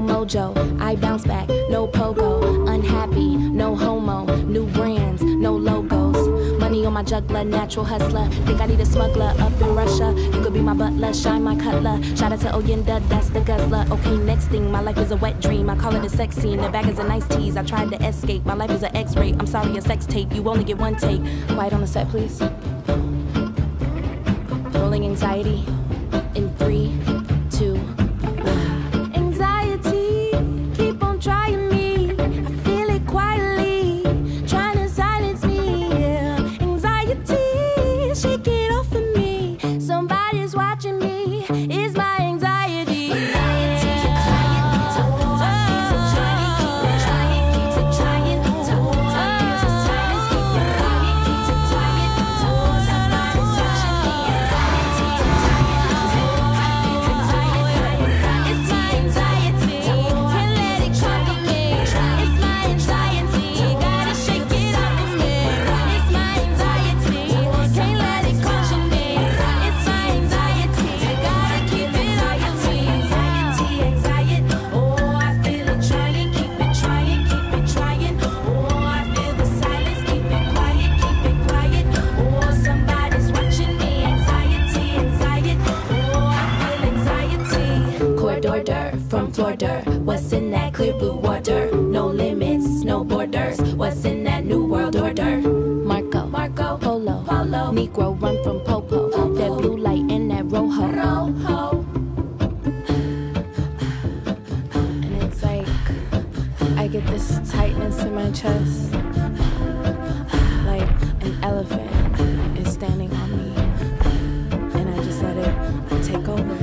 no mojo. I bounce back, no pogo. Unhappy, no homo. New brands, no logos. Money on my juggler, natural hustler. Think I need a smuggler up in Russia. You could be my butler, shine my cutler. Shout out to Oyenda, that's the guzzler. Okay, next thing, my life is a wet dream. I call it a sex scene. The bag is a nice tease. I tried to escape. My life is an X-ray. I'm sorry, a sex tape. You only get one take. Quiet on the set, please. Rolling anxiety in three, tightness in my chest. Like an elephant is standing on me. And I just let it take over.